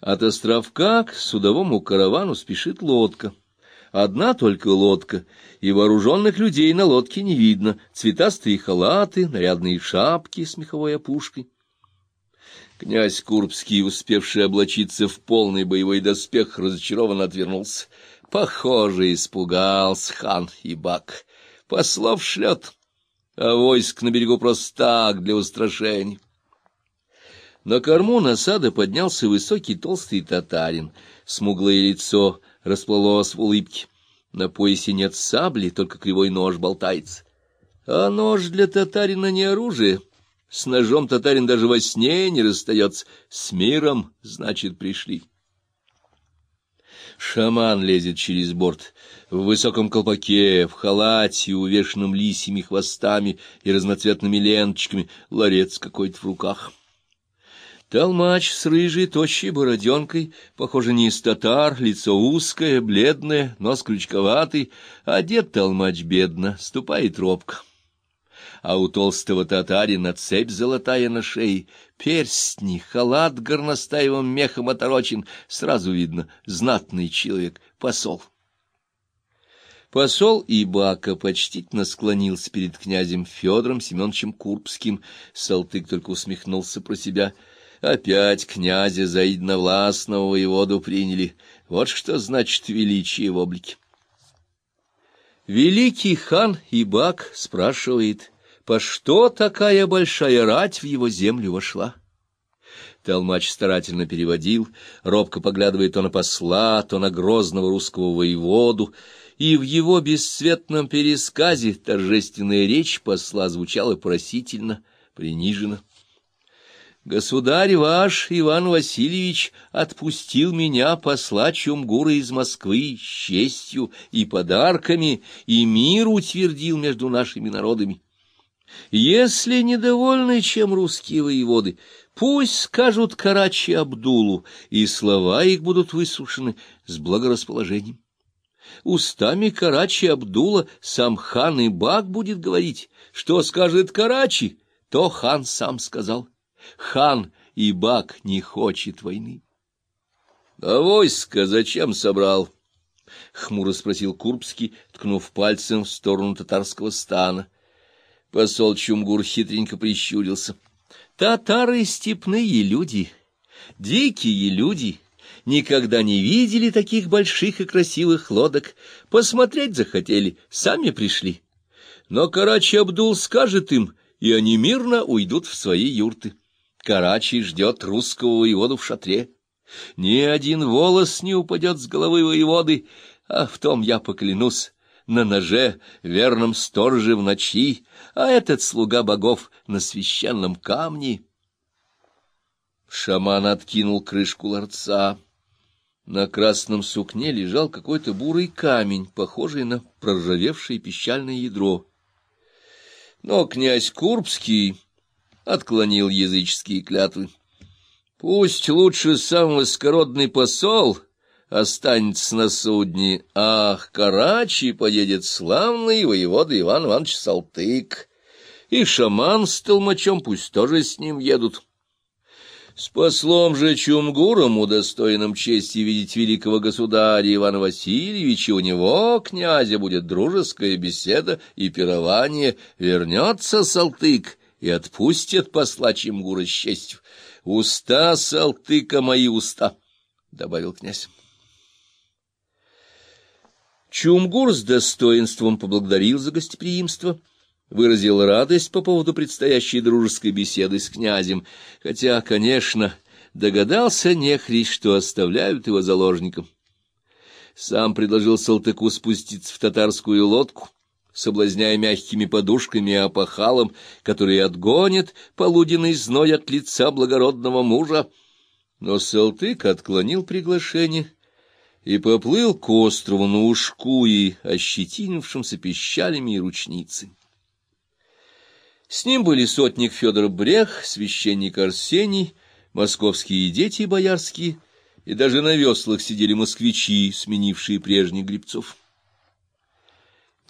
От островка к судовому каравану спешит лодка. Одна только лодка, и вооруженных людей на лодке не видно, цветастые халаты, нарядные шапки с меховой опушкой. Князь Курбский, успевший облачиться в полный боевой доспех, разочарованно отвернулся. Похоже, испугался хан и бак. Послов шлет, а войск на берегу просто так, для устрашений. На корму насада поднялся высокий толстый татарин. Смуглое лицо расплылось в улыбке. На поясе нет сабли, только кривой нож болтается. А нож для татарина не оружие. С ножом татарин даже во сне не расстается. С миром, значит, пришли. Шаман лезет через борт, в высоком колпаке, в халате, увешанном лисьими хвостами и разноцветными ленточками, ларец какой-то в руках. Толмач с рыжей, тощей бороденкой, похоже, не из татар, лицо узкое, бледное, нос крючковатый, одет толмач бедно, ступает робко. А у толстого татарина цепь золотая на шее, перстни, халат горностаевым мехом оторочен, сразу видно, знатный человек, посол. Посол Ибака почтительно склонился перед князем Федором Семеновичем Курбским, Салтык только усмехнулся про себя — Опять князя за единовластного воеводу приняли. Вот что значит величие в облике. Великий хан Ибак спрашивает, по что такая большая рать в его землю вошла? Толмач старательно переводил, робко поглядывая то на посла, то на грозного русского воеводу, и в его бесцветном пересказе торжественная речь посла звучала просительно, приниженно. Государь ваш, Иван Васильевич, отпустил меня посла Чумгура из Москвы с честью и подарками, и мир утвердил между нашими народами. Если недовольны, чем русские воеводы, пусть скажут Карачи Абдулу, и слова их будут выслушаны с благорасположением. Устами Карачи Абдула сам хан Ибак будет говорить, что скажет Карачи, то хан сам сказал. Хан и Бак не хочет войны. — А войско зачем собрал? — хмуро спросил Курбский, ткнув пальцем в сторону татарского стана. Посол Чумгур хитренько прищурился. — Татары — степные люди, дикие люди, никогда не видели таких больших и красивых лодок, посмотреть захотели, сами пришли. Но Карачи Абдул скажет им, и они мирно уйдут в свои юрты. Карачи ждет русского воеводу в шатре. Ни один волос не упадет с головы воеводы, а в том я поклянусь, на ноже, верном стороже в ночи, а этот слуга богов на священном камне. Шаман откинул крышку ларца. На красном сукне лежал какой-то бурый камень, похожий на проржавевшее пищальное ядро. Но князь Курбский отклонил языческие клятвы. Пусть лучше сам высокородный посол останется на судне, ах, Карачи поедет славный воевода Иван Иванович Салтык, и шаман с толмачом пусть тоже с ним едут. С послом же Чумгуром, удостоенным чести видеть великого государя Ивана Васильевича, у него, князя, будет дружеская беседа и пирование, вернется Салтык, и отпустят посла Чемгура с честью. Уста Салтыка мои уста, — добавил князь. Чумгур с достоинством поблагодарил за гостеприимство, выразил радость по поводу предстоящей дружеской беседы с князем, хотя, конечно, догадался нехрись, что оставляют его заложником. Сам предложил Салтыку спуститься в татарскую лодку, соблазняя мягкими подушками и опахалом, которые отгонят полуденный зной от лица благородного мужа. Но Салтык отклонил приглашение и поплыл к острову на ушку и ощетинившимся пищалями и ручницей. С ним были сотник Федор Брех, священник Арсений, московские дети боярские, и даже на веслах сидели москвичи, сменившие прежних гребцов.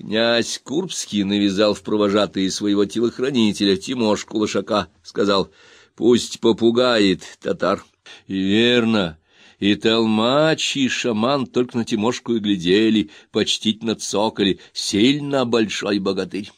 Князь Курбский навязал в провожатые своего телохранителя Тимошку Лошака, сказал, пусть попугает татар. Верно, И толмач, и шаман только на Тимошку и глядели, почтительно цокали, сильно большой богатырь.